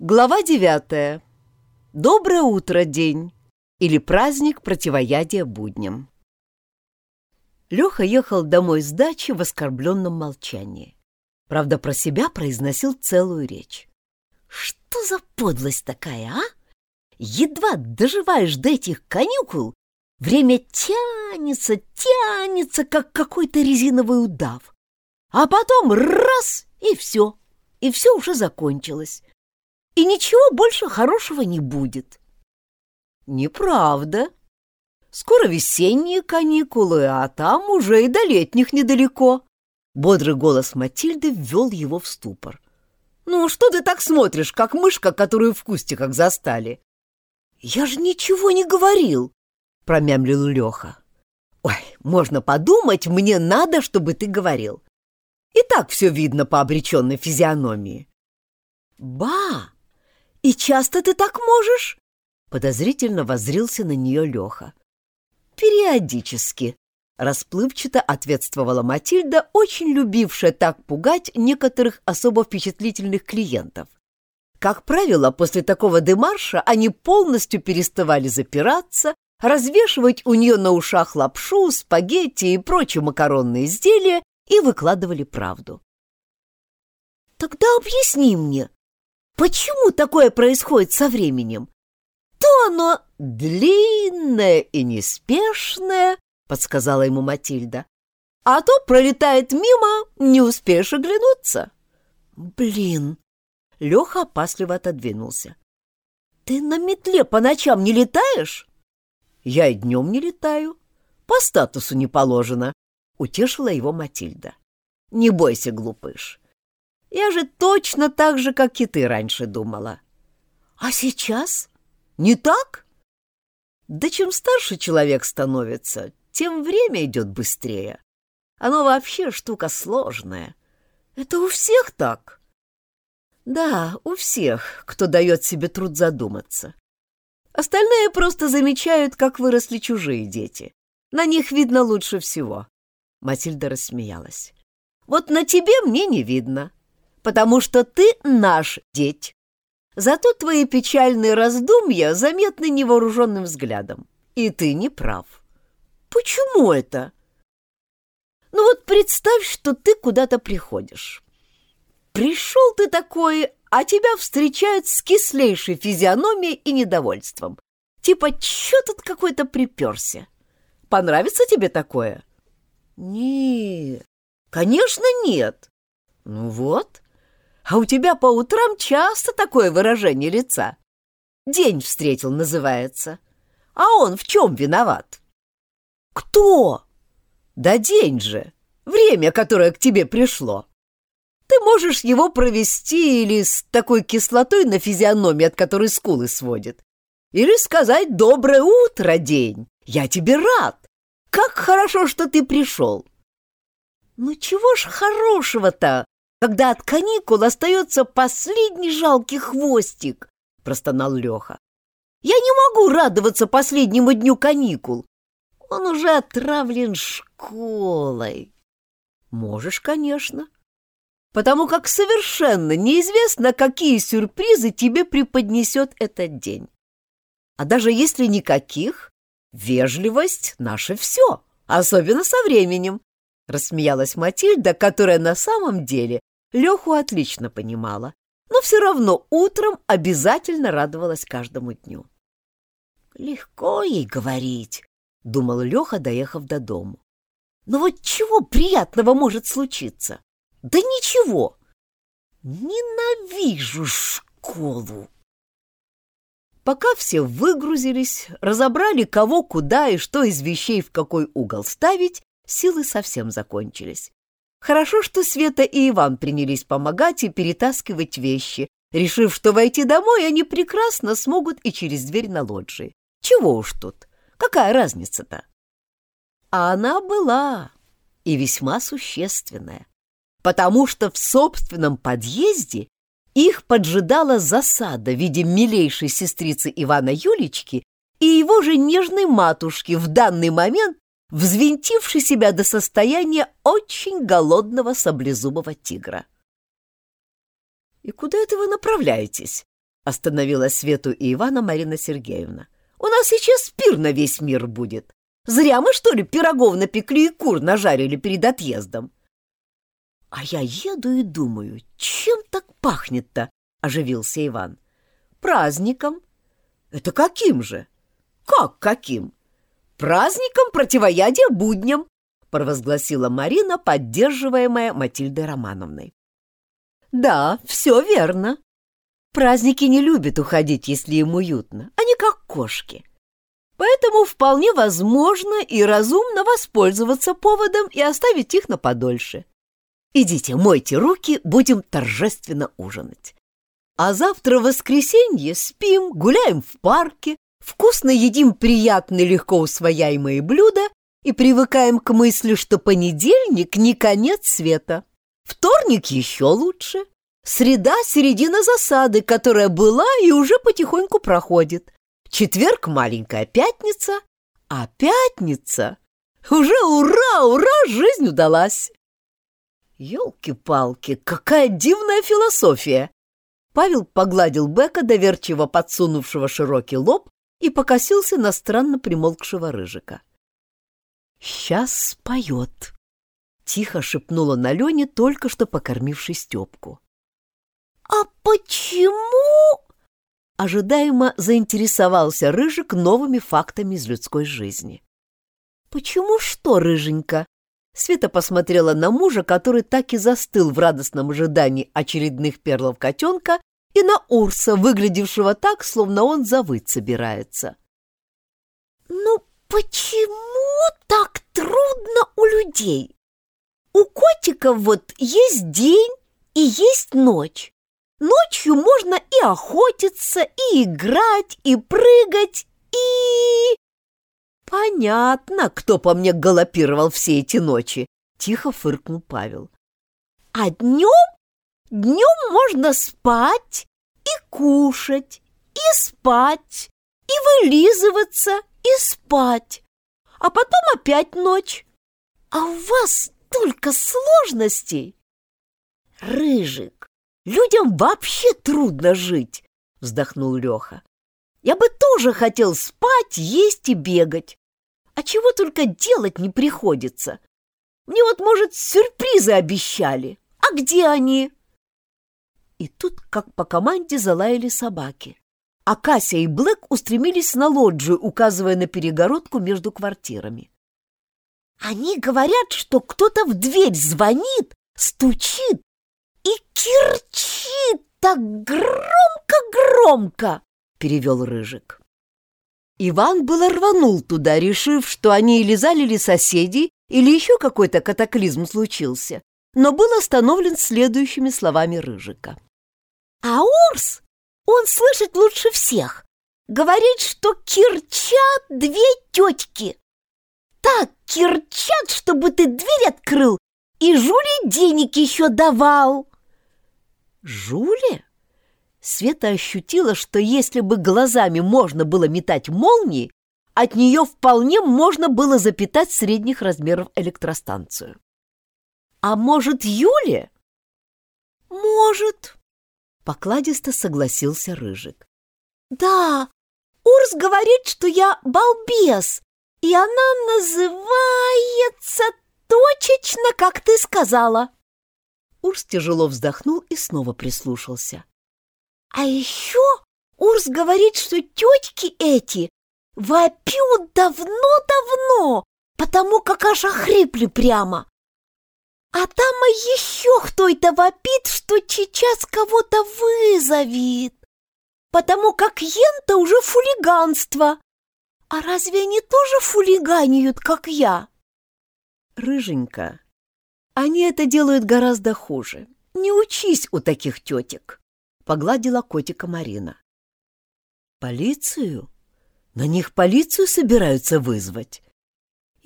Глава девятая. Доброе утро, день. Или праздник противоядия будням. Леха ехал домой с дачи в оскорбленном молчании. Правда, про себя произносил целую речь. Что за подлость такая, а? Едва доживаешь до этих каникул, время тянется, тянется, как какой-то резиновый удав. А потом раз — и все. И все уже закончилось и ничего больше хорошего не будет. Неправда. Скоро весенние каникулы, а там уже и до летних недалеко. Бодрый голос Матильды ввел его в ступор. «Ну, что ты так смотришь, как мышка, которую в кустиках застали?» «Я же ничего не говорил», — промямлил Леха. «Ой, можно подумать, мне надо, чтобы ты говорил. И так все видно по обреченной физиономии». «Ба! «И часто ты так можешь?» Подозрительно воззрился на нее Леха. «Периодически», — расплывчато ответствовала Матильда, очень любившая так пугать некоторых особо впечатлительных клиентов. Как правило, после такого демарша они полностью переставали запираться, развешивать у нее на ушах лапшу, спагетти и прочие макаронные изделия и выкладывали правду. «Тогда объясни мне, Почему такое происходит со временем? То оно длинное и неспешное, подсказала ему Матильда, а то пролетает мимо, не успеешь оглянуться. Блин, Леха опасливо отодвинулся. Ты на метле по ночам не летаешь? Я и днем не летаю. По статусу не положено, утешила его Матильда. Не бойся, глупыш. Я же точно так же, как и ты раньше думала. А сейчас? Не так? Да чем старше человек становится, тем время идет быстрее. Оно вообще штука сложная. Это у всех так? Да, у всех, кто дает себе труд задуматься. Остальные просто замечают, как выросли чужие дети. На них видно лучше всего. Матильда рассмеялась. Вот на тебе мне не видно потому что ты наш деть. Зато твои печальные раздумья заметны невооруженным взглядом. И ты не прав. Почему это? Ну вот представь, что ты куда-то приходишь. Пришел ты такой, а тебя встречают с кислейшей физиономией и недовольством. Типа, чё тут какой-то приперся? Понравится тебе такое? Нет, конечно, нет. Ну вот, а у тебя по утрам часто такое выражение лица. День встретил, называется. А он в чем виноват? Кто? Да день же. Время, которое к тебе пришло. Ты можешь его провести или с такой кислотой на физиономии, от которой скулы сводит. Или сказать «Доброе утро, день! Я тебе рад! Как хорошо, что ты пришел!» «Ну чего ж хорошего-то?» Когда от каникул остается последний жалкий хвостик, — простонал Леха. Я не могу радоваться последнему дню каникул. Он уже отравлен школой. Можешь, конечно. Потому как совершенно неизвестно, какие сюрпризы тебе преподнесет этот день. А даже если никаких, вежливость — наше все, особенно со временем. Рассмеялась Матильда, которая на самом деле Леху отлично понимала, но все равно утром обязательно радовалась каждому дню. «Легко ей говорить», — думал Леха, доехав до дому. «Но вот чего приятного может случиться? Да ничего! Ненавижу школу!» Пока все выгрузились, разобрали, кого, куда и что из вещей в какой угол ставить, силы совсем закончились. Хорошо, что Света и Иван принялись помогать и перетаскивать вещи, решив, что войти домой они прекрасно смогут и через дверь на лоджии. Чего уж тут, какая разница-то? А она была, и весьма существенная, потому что в собственном подъезде их поджидала засада в виде милейшей сестрицы Ивана Юлечки и его же нежной матушки, в данный момент взвинтивший себя до состояния очень голодного саблезубого тигра. «И куда это вы направляетесь?» Остановила Свету и Ивана Марина Сергеевна. «У нас сейчас пир на весь мир будет. Зря мы, что ли, пирогов напекли и кур нажарили перед отъездом?» «А я еду и думаю, чем так пахнет-то?» — оживился Иван. «Праздником». «Это каким же?» «Как каким?» «Праздником противоядия будням», — провозгласила Марина, поддерживаемая Матильдой Романовной. «Да, все верно. Праздники не любят уходить, если им уютно. Они как кошки. Поэтому вполне возможно и разумно воспользоваться поводом и оставить их на подольше. Идите, мойте руки, будем торжественно ужинать. А завтра воскресенье спим, гуляем в парке, вкусно едим приятные легко усвояемые блюда и привыкаем к мысли, что понедельник не конец света. Вторник еще лучше. Среда — середина засады, которая была и уже потихоньку проходит. Четверг — маленькая пятница, а пятница — уже ура, ура, жизнь удалась. Ёлки-палки, какая дивная философия! Павел погладил Бека, доверчиво подсунувшего широкий лоб, и покосился на странно примолкшего рыжика. «Сейчас споет», — тихо шепнула на Лене, только что покормивший Степку. «А почему?» Ожидаемо заинтересовался Рыжик новыми фактами из людской жизни. «Почему что, Рыженька?» Света посмотрела на мужа, который так и застыл в радостном ожидании очередных перлов котенка, и на Урса, выглядевшего так, словно он завыть собирается. «Ну почему так трудно у людей? У котиков вот есть день и есть ночь. Ночью можно и охотиться, и играть, и прыгать, и... Понятно, кто по мне галопировал все эти ночи, тихо фыркнул Павел. А днем? Днем можно спать и кушать, и спать, и вылизываться, и спать. А потом опять ночь. А у вас столько сложностей. Рыжик, Людям вообще трудно жить, вздохнул Леха. Я бы тоже хотел спать, есть и бегать. А чего только делать не приходится. Мне вот, может, сюрпризы обещали. А где они? И тут, как по команде, залаяли собаки. А Кася и Блэк устремились на лоджию, указывая на перегородку между квартирами. Они говорят, что кто-то в дверь звонит, стучит и кирчит так громко-громко, перевел Рыжик. Иван было рванул туда, решив, что они или залили соседей, или еще какой-то катаклизм случился, но был остановлен следующими словами Рыжика. «А Урс, он слышит лучше всех. Говорит, что кирчат две тетки. Так кирчат, чтобы ты дверь открыл и Жуле денег еще давал. Жуле? Света ощутила, что если бы глазами можно было метать молнии, от нее вполне можно было запитать средних размеров электростанцию. А может, Юле? Может, покладисто согласился Рыжик. Да, Урс говорит, что я балбес, и она называется точечно, как ты сказала. Урс тяжело вздохнул и снова прислушался. А еще Урс говорит, что тетки эти вопют давно-давно, потому как аж охрипли прямо. А там еще кто-то вопит, что сейчас кого-то вызовет, потому как ента уже фулиганство. А разве они тоже фулиганиют, как я? Рыженька, они это делают гораздо хуже. Не учись у таких тетек, — погладила котика Марина. Полицию? На них полицию собираются вызвать.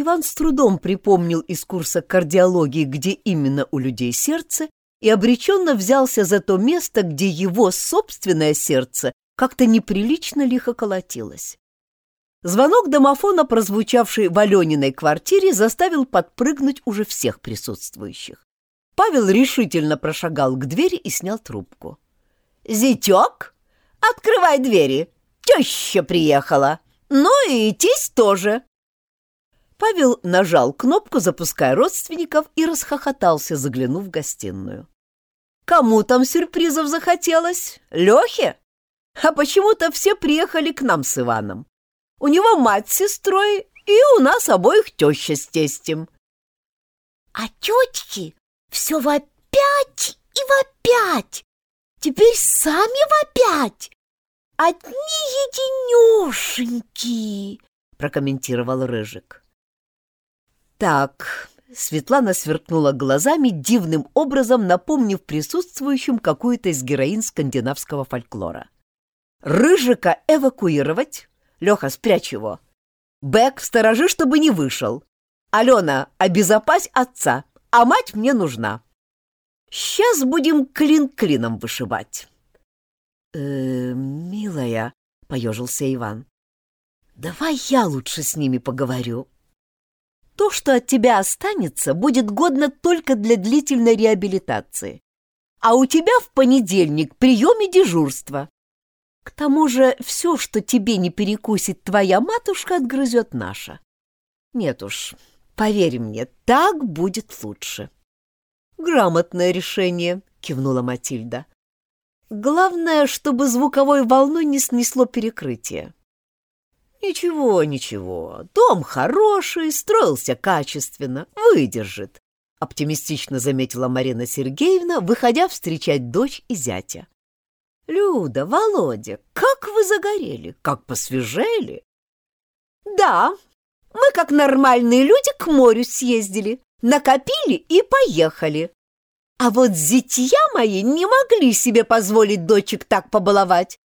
Иван с трудом припомнил из курса кардиологии, где именно у людей сердце, и обреченно взялся за то место, где его собственное сердце как-то неприлично лихо колотилось. Звонок домофона, прозвучавший в Алениной квартире, заставил подпрыгнуть уже всех присутствующих. Павел решительно прошагал к двери и снял трубку. «Зятек, открывай двери. Теща приехала. Ну и тесть тоже. Павел нажал кнопку, запуская родственников, и расхохотался, заглянув в гостиную. Кому там сюрпризов захотелось? Лехе? А почему-то все приехали к нам с Иваном. У него мать с сестрой, и у нас обоих теща с тестем. А тетки все вопять и вопять. Теперь сами вопять. Одни единешеньки, прокомментировал Рыжик. Так, Светлана сверкнула глазами, дивным образом напомнив присутствующим какую-то из героинь скандинавского фольклора. «Рыжика эвакуировать? Леха, спрячь его. Бэк, сторожи, чтобы не вышел. Алена, обезопась отца, а мать мне нужна. Сейчас будем клин клином вышибать». «Э, милая», — поежился Иван, — «давай я лучше с ними поговорю». То, что от тебя останется, будет годно только для длительной реабилитации. А у тебя в понедельник прием и дежурство. К тому же все, что тебе не перекусит твоя матушка, отгрызет наша. Нет уж, поверь мне, так будет лучше. Грамотное решение, кивнула Матильда. Главное, чтобы звуковой волной не снесло перекрытие. «Ничего, ничего, дом хороший, строился качественно, выдержит», — оптимистично заметила Марина Сергеевна, выходя встречать дочь и зятя. «Люда, Володя, как вы загорели, как посвежели!» «Да, мы, как нормальные люди, к морю съездили, накопили и поехали. А вот зятья мои не могли себе позволить дочек так побаловать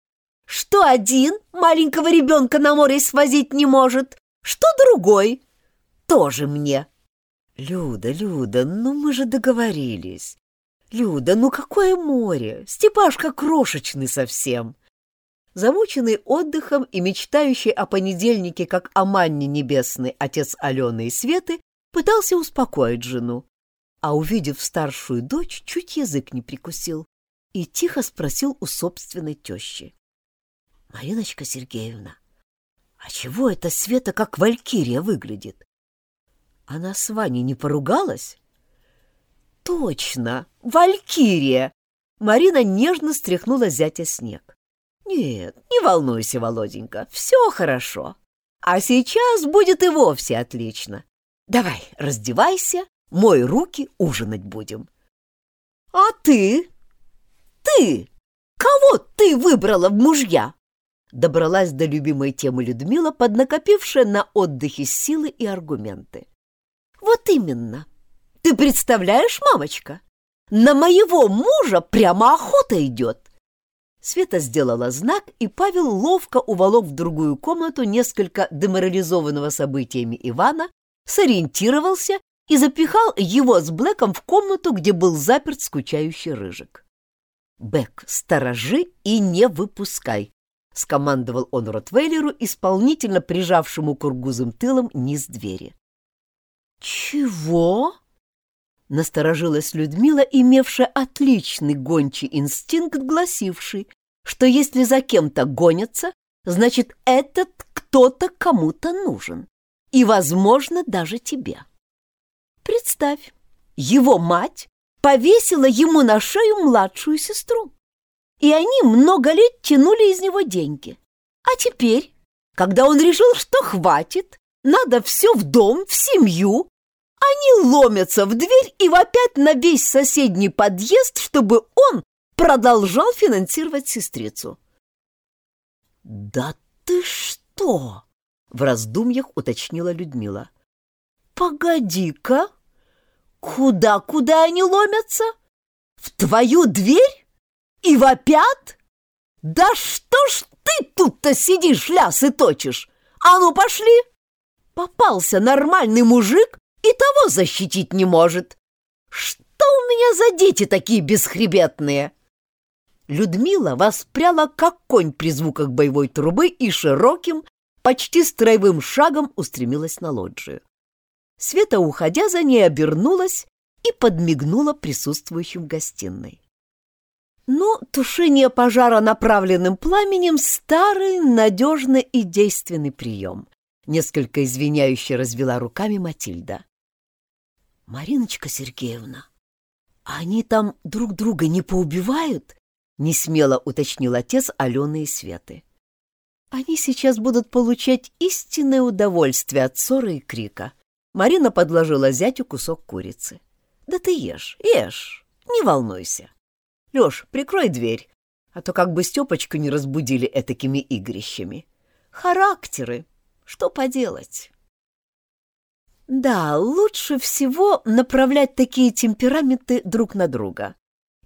что один маленького ребенка на море свозить не может, что другой. Тоже мне. Люда, Люда, ну мы же договорились. Люда, ну какое море? Степашка крошечный совсем. Замученный отдыхом и мечтающий о понедельнике, как о манне небесной, отец Алены и Светы пытался успокоить жену, а, увидев старшую дочь, чуть язык не прикусил и тихо спросил у собственной тещи. Мариночка Сергеевна, а чего эта Света как валькирия выглядит? Она с Ваней не поругалась? Точно, валькирия! Марина нежно стряхнула зятя снег. Нет, не волнуйся, Володенька, все хорошо. А сейчас будет и вовсе отлично. Давай, раздевайся, мой руки, ужинать будем. А ты? Ты? Кого ты выбрала в мужья? Добралась до любимой темы Людмила, поднакопившая на отдыхе силы и аргументы. «Вот именно! Ты представляешь, мамочка? На моего мужа прямо охота идет!» Света сделала знак, и Павел ловко уволок в другую комнату несколько деморализованного событиями Ивана, сориентировался и запихал его с Блэком в комнату, где был заперт скучающий рыжик. «Бэк, сторожи и не выпускай!» — скомандовал он Ротвейлеру, исполнительно прижавшему кургузым тылом низ двери. «Чего?» — насторожилась Людмила, имевшая отличный гончий инстинкт, гласивший, что если за кем-то гонятся, значит, этот кто-то кому-то нужен, и, возможно, даже тебе. Представь, его мать повесила ему на шею младшую сестру и они много лет тянули из него деньги. А теперь, когда он решил, что хватит, надо все в дом, в семью, они ломятся в дверь и вопят на весь соседний подъезд, чтобы он продолжал финансировать сестрицу. «Да ты что?» — в раздумьях уточнила Людмила. «Погоди-ка! Куда-куда они ломятся? В твою дверь?» И вопят? Да что ж ты тут-то сидишь, лясы точишь? А ну пошли! Попался нормальный мужик и того защитить не может. Что у меня за дети такие бесхребетные? Людмила воспряла, как конь при звуках боевой трубы и широким, почти строевым шагом устремилась на лоджию. Света, уходя за ней, обернулась и подмигнула присутствующим в гостиной. Но тушение пожара направленным пламенем — старый, надежный и действенный прием. Несколько извиняюще развела руками Матильда. «Мариночка Сергеевна, они там друг друга не поубивают?» — несмело уточнил отец Алены и Светы. «Они сейчас будут получать истинное удовольствие от ссоры и крика». Марина подложила зятю кусок курицы. «Да ты ешь, ешь, не волнуйся. Леш, прикрой дверь, а то как бы Степочку не разбудили этакими игрищами. Характеры, что поделать?» Да, лучше всего направлять такие темпераменты друг на друга.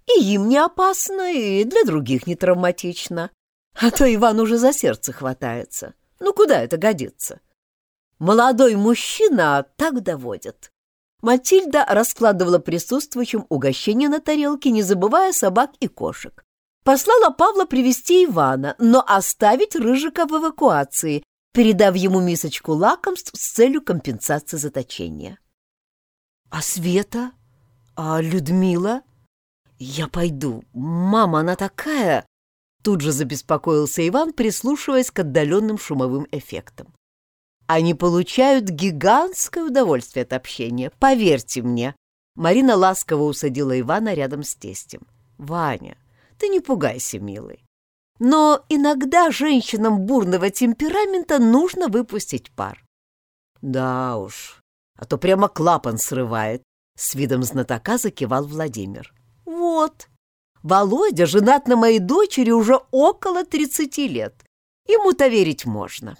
И им не опасно, и для других не травматично. А то Иван уже за сердце хватается. Ну куда это годится? Молодой мужчина так доводит. Матильда раскладывала присутствующим угощение на тарелке, не забывая собак и кошек. Послала Павла привести Ивана, но оставить Рыжика в эвакуации, передав ему мисочку лакомств с целью компенсации заточения. «А Света? А Людмила?» «Я пойду. Мама, она такая...» Тут же забеспокоился Иван, прислушиваясь к отдаленным шумовым эффектам. Они получают гигантское удовольствие от общения, поверьте мне. Марина ласково усадила Ивана рядом с тестем. «Ваня, ты не пугайся, милый. Но иногда женщинам бурного темперамента нужно выпустить пар. Да уж, а то прямо клапан срывает, с видом знатока закивал Владимир. Вот, Володя женат на моей дочери уже около тридцати лет. Ему-то верить можно.